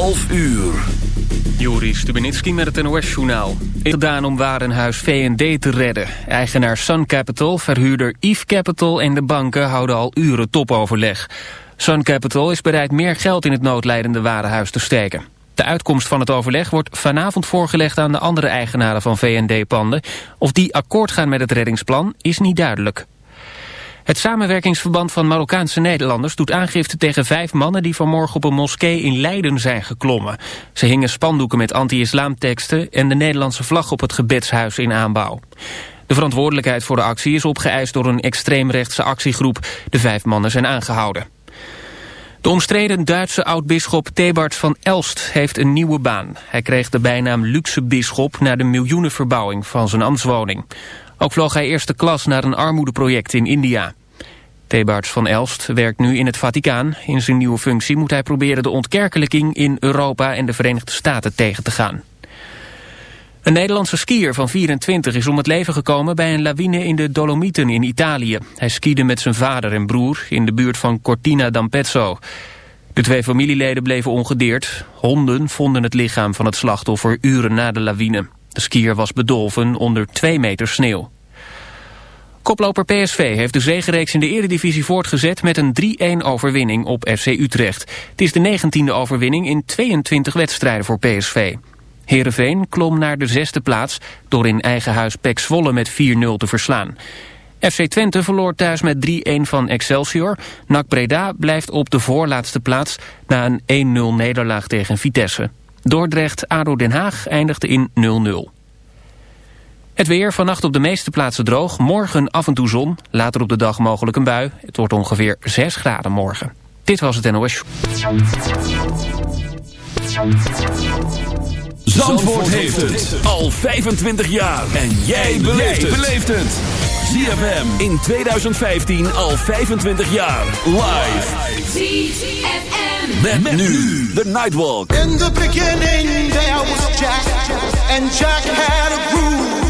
11 uur. Juri Stubenitski met het NOS-journaal. Gedaan om Warenhuis V&D te redden. Eigenaar Sun Capital, verhuurder Eve Capital en de banken houden al uren topoverleg. Sun Capital is bereid meer geld in het noodlijdende Warenhuis te steken. De uitkomst van het overleg wordt vanavond voorgelegd aan de andere eigenaren van V&D-panden. Of die akkoord gaan met het reddingsplan is niet duidelijk. Het samenwerkingsverband van Marokkaanse Nederlanders doet aangifte tegen vijf mannen die vanmorgen op een moskee in Leiden zijn geklommen. Ze hingen spandoeken met anti-islamteksten en de Nederlandse vlag op het gebedshuis in aanbouw. De verantwoordelijkheid voor de actie is opgeëist door een extreemrechtse actiegroep. De vijf mannen zijn aangehouden. De omstreden Duitse oud-bisschop Thebarts van Elst heeft een nieuwe baan. Hij kreeg de bijnaam luxe bisschop na de miljoenenverbouwing van zijn ambtswoning. Ook vloog hij eerste klas naar een armoedeproject in India. Thebarts van Elst werkt nu in het Vaticaan. In zijn nieuwe functie moet hij proberen de ontkerkelijking in Europa en de Verenigde Staten tegen te gaan. Een Nederlandse skier van 24 is om het leven gekomen bij een lawine in de Dolomieten in Italië. Hij skiede met zijn vader en broer in de buurt van Cortina d'Ampezzo. De twee familieleden bleven ongedeerd. Honden vonden het lichaam van het slachtoffer uren na de lawine. De skier was bedolven onder 2 meter sneeuw. Koploper PSV heeft de zegenreeks in de eredivisie voortgezet met een 3-1 overwinning op FC Utrecht. Het is de 19e overwinning in 22 wedstrijden voor PSV. Heerenveen klom naar de zesde plaats door in eigen huis Pek Zwolle met 4-0 te verslaan. FC Twente verloor thuis met 3-1 van Excelsior. NAC Breda blijft op de voorlaatste plaats na een 1-0 nederlaag tegen Vitesse. Dordrecht-Ado Den Haag eindigde in 0-0. Het weer, vannacht op de meeste plaatsen droog. Morgen af en toe zon, later op de dag mogelijk een bui. Het wordt ongeveer 6 graden morgen. Dit was het NOS. Zandvoort heeft het al 25 jaar. En jij beleeft het. ZFM in 2015 al 25 jaar. Live. ZFM. Met, nu de Nightwalk. In the beginning there was Jack, and Jack had a groove.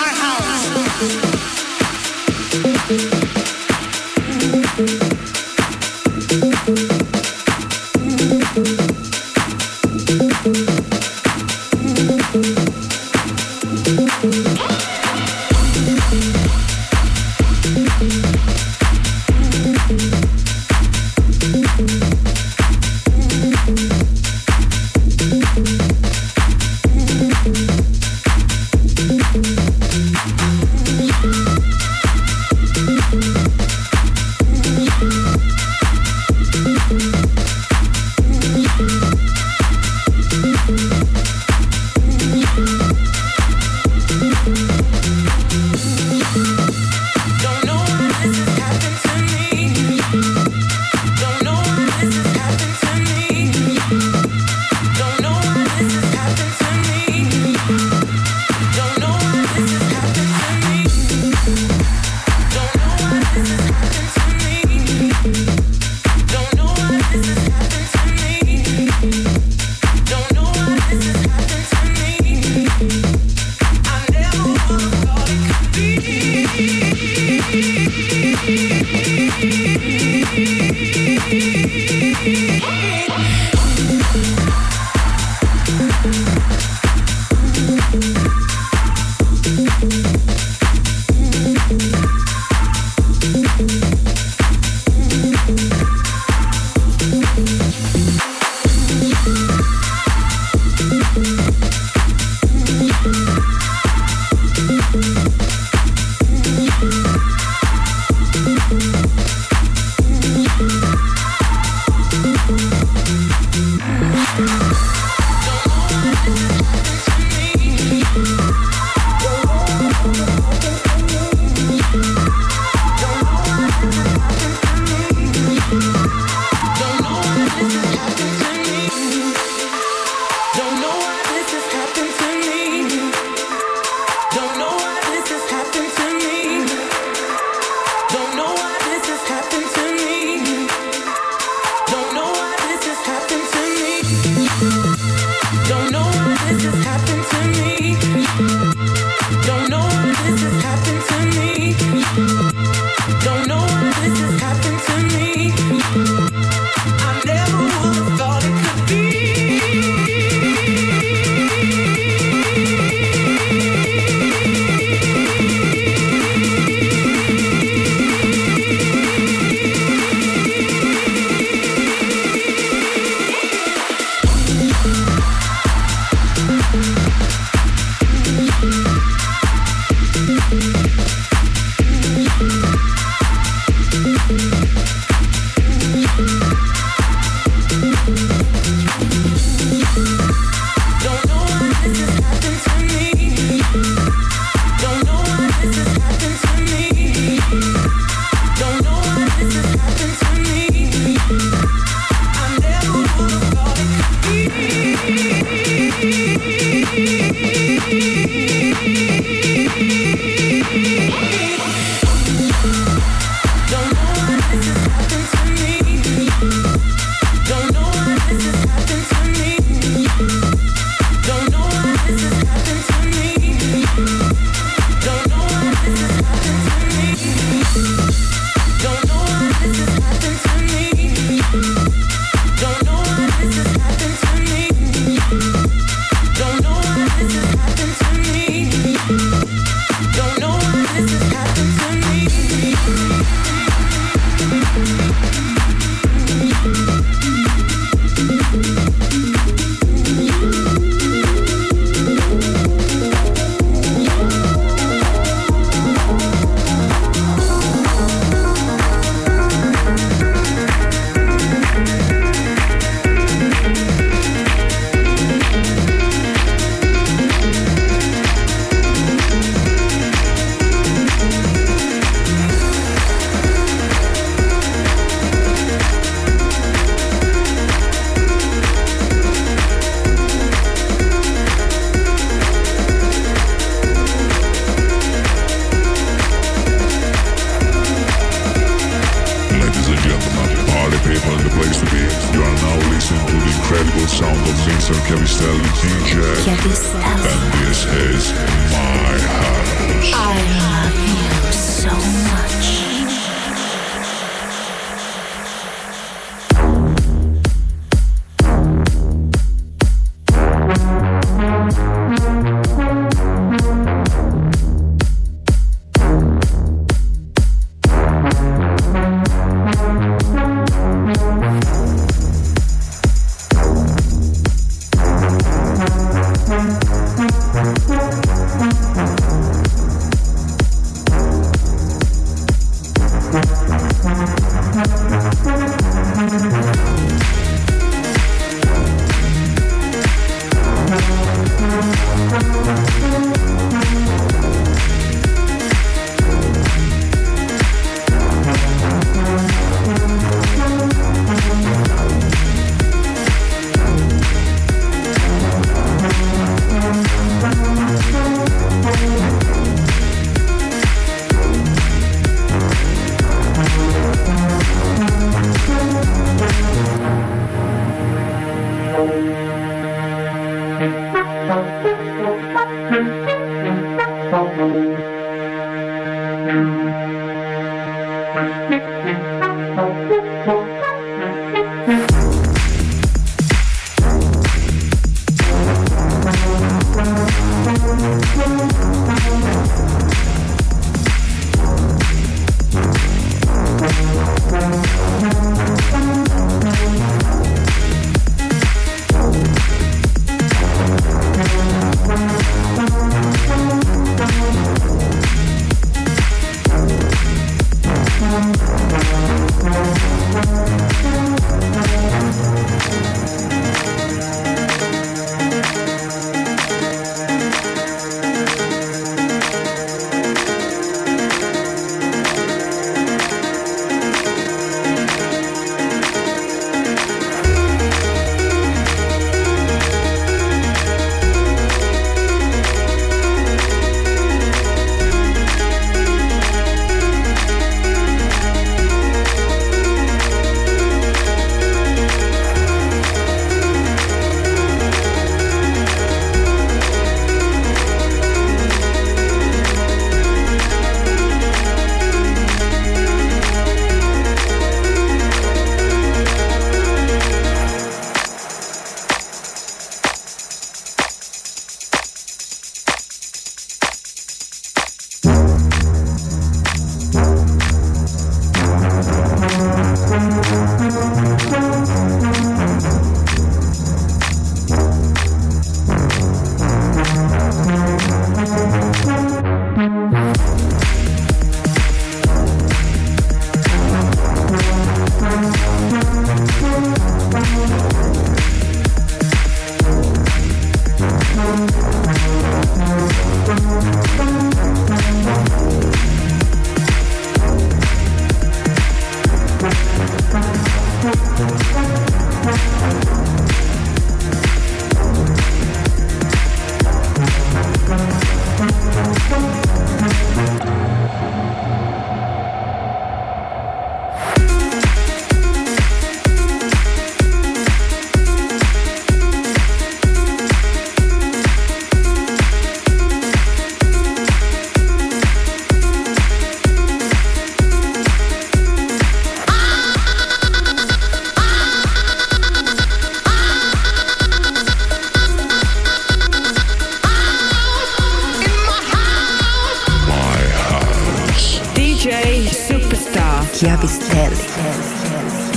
Chiavistelli.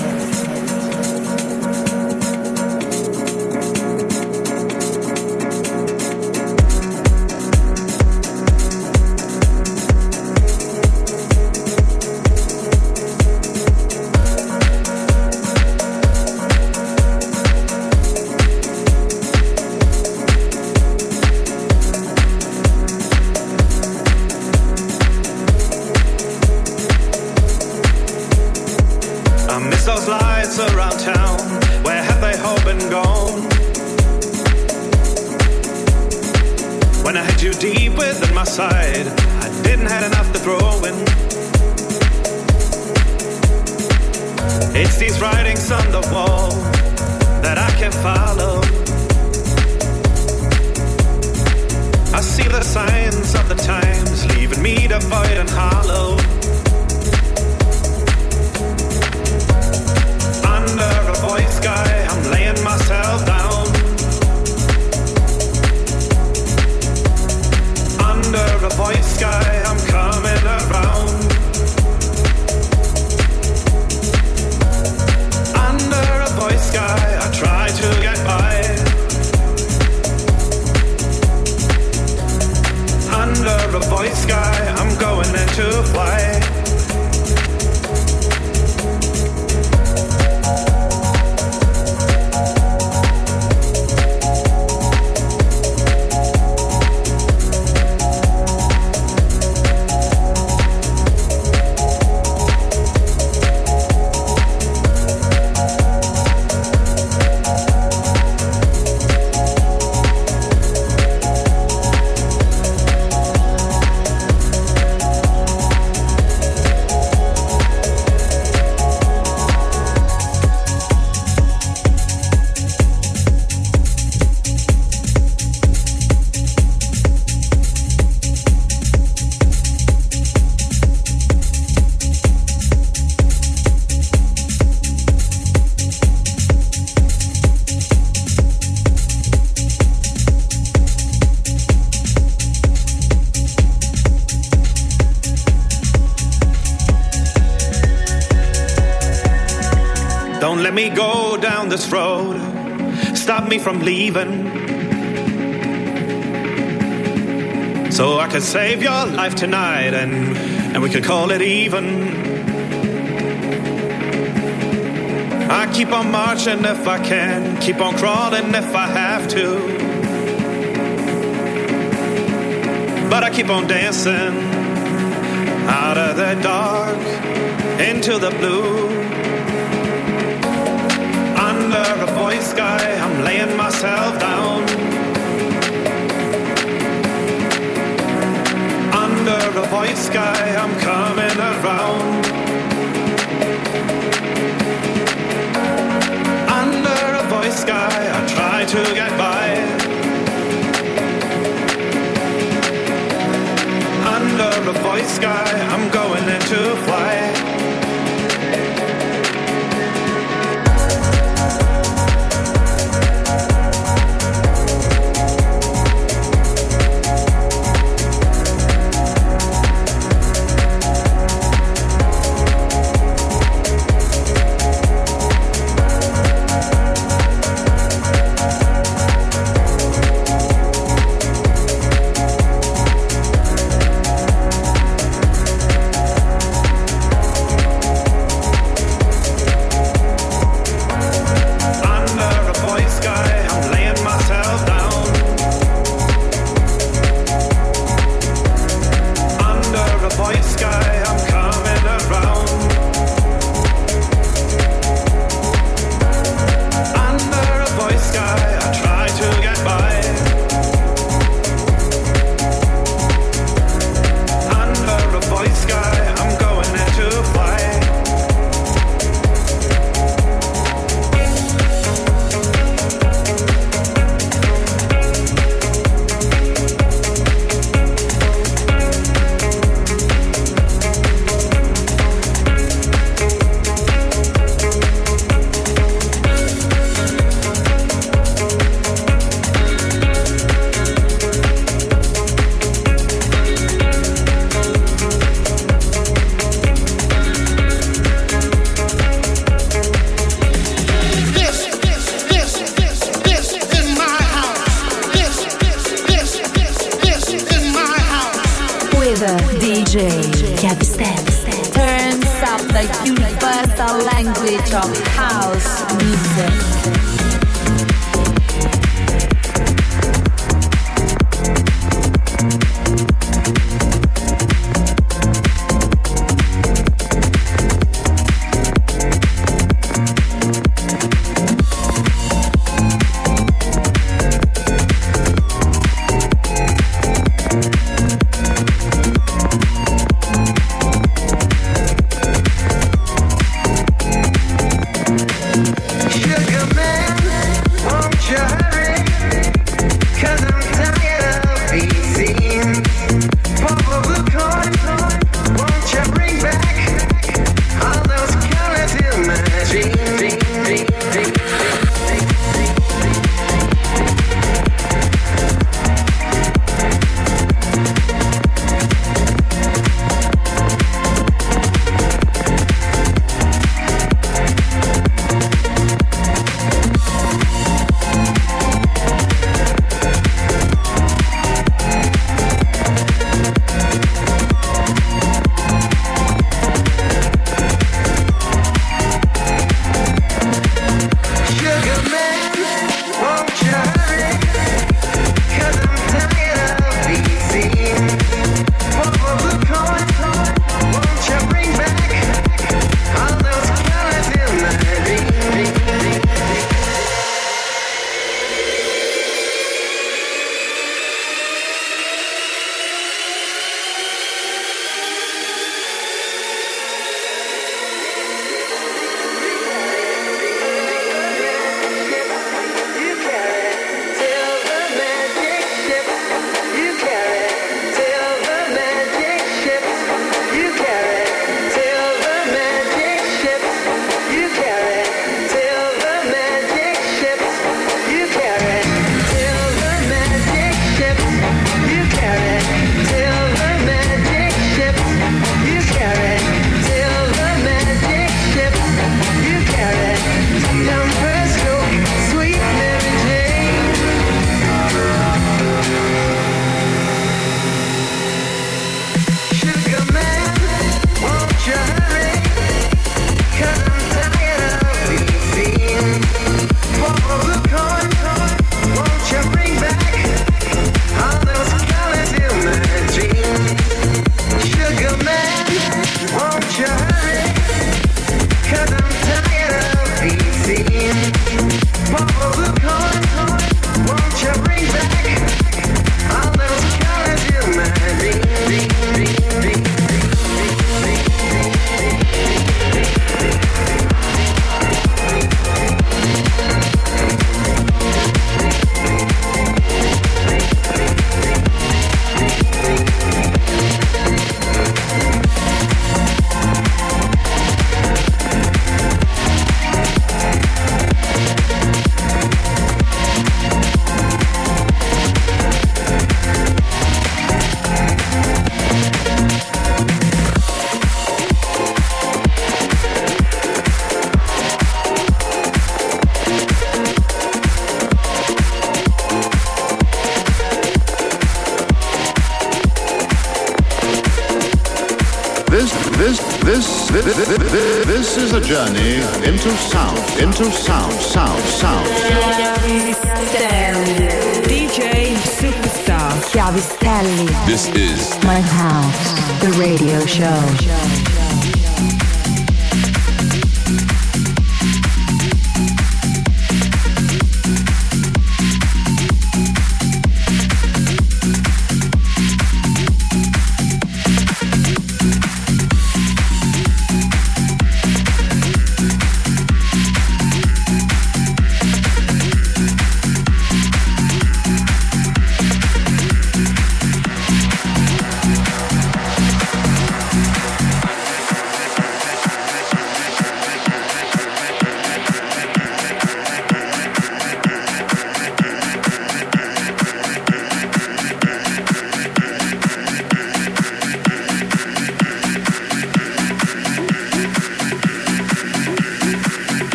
From leaving. So I could save your life tonight and, and we could call it even. I keep on marching if I can, keep on crawling if I have to. But I keep on dancing out of the dark into the blue. Void sky, I'm laying myself down. Under a void sky, I'm coming around. Under a void sky, I try to get by. Under a void sky, I'm going into flight. Under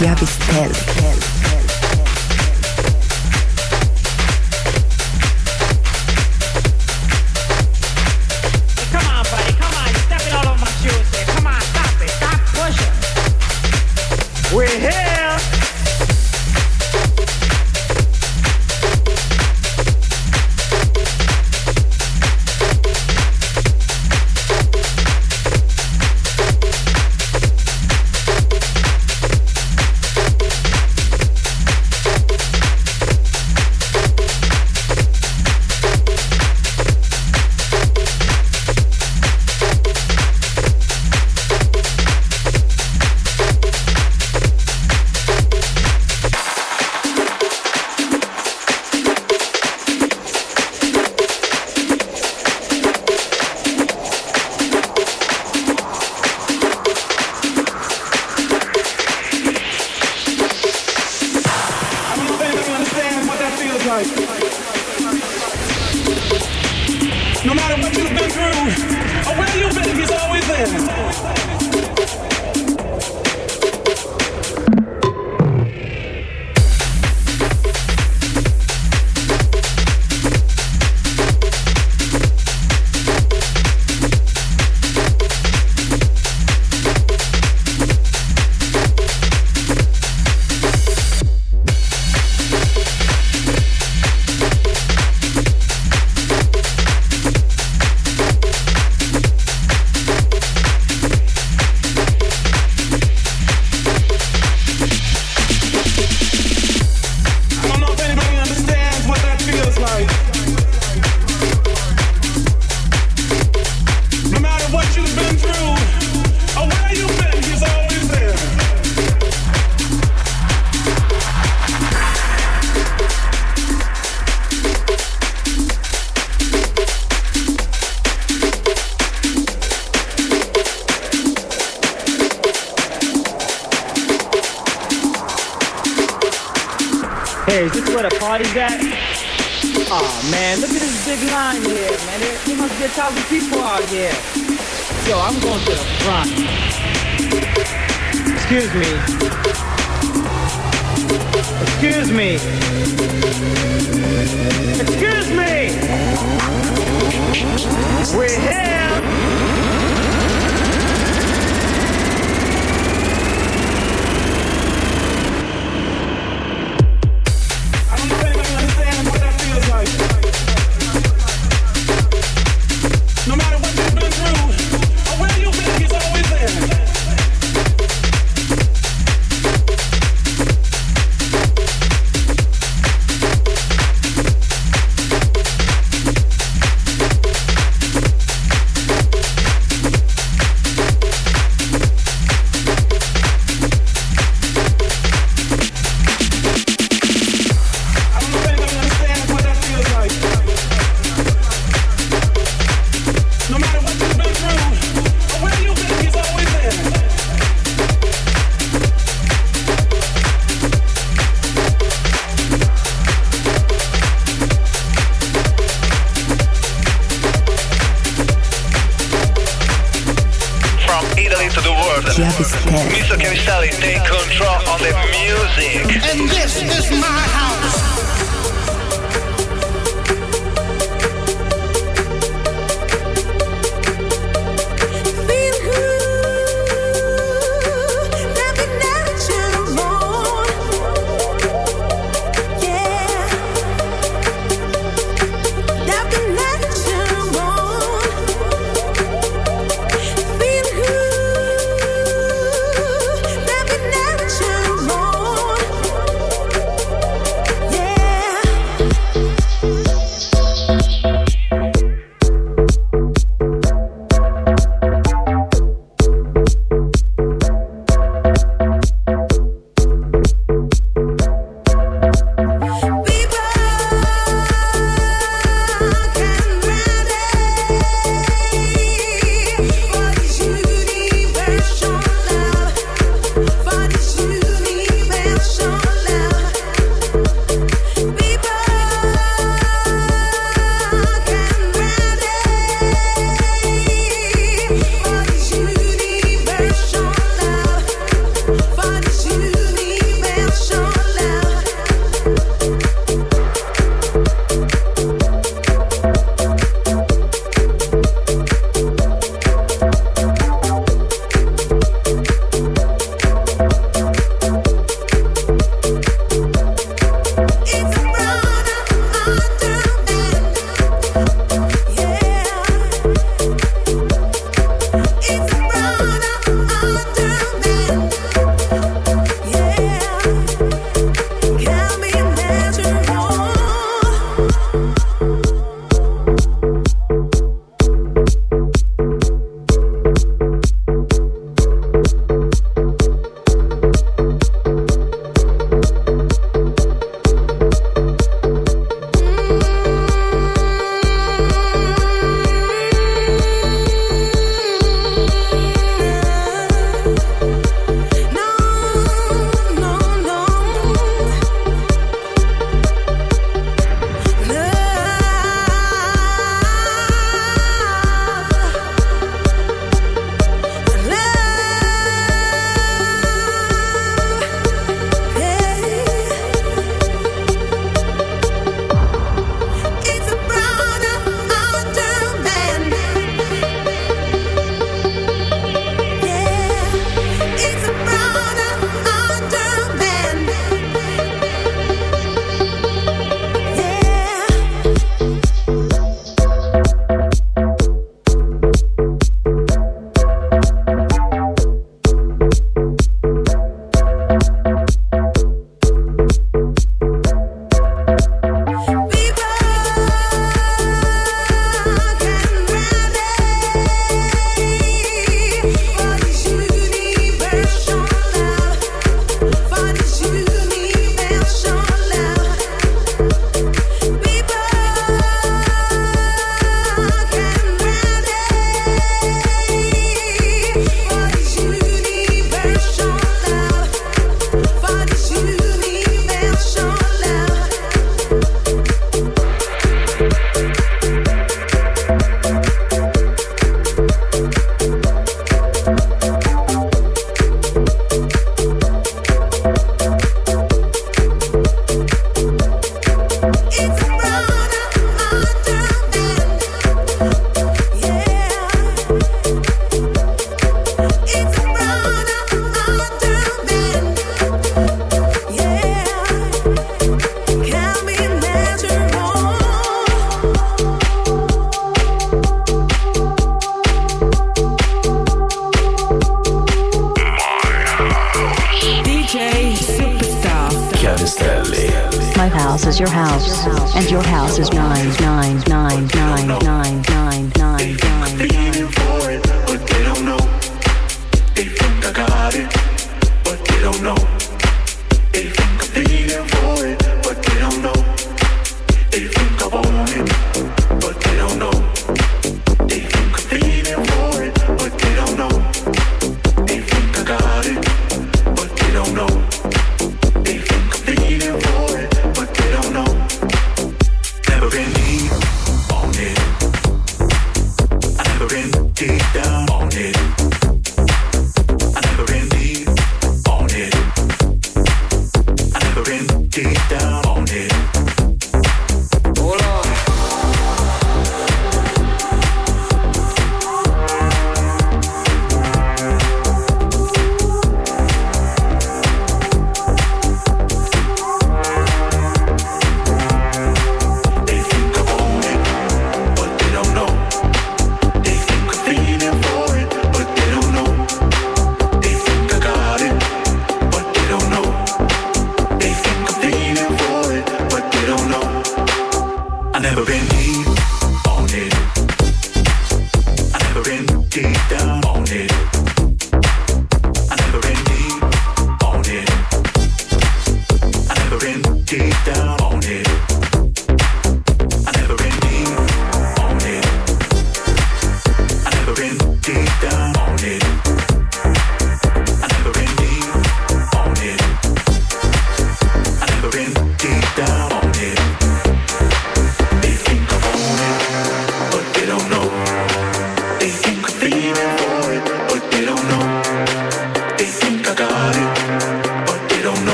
chiavi stelle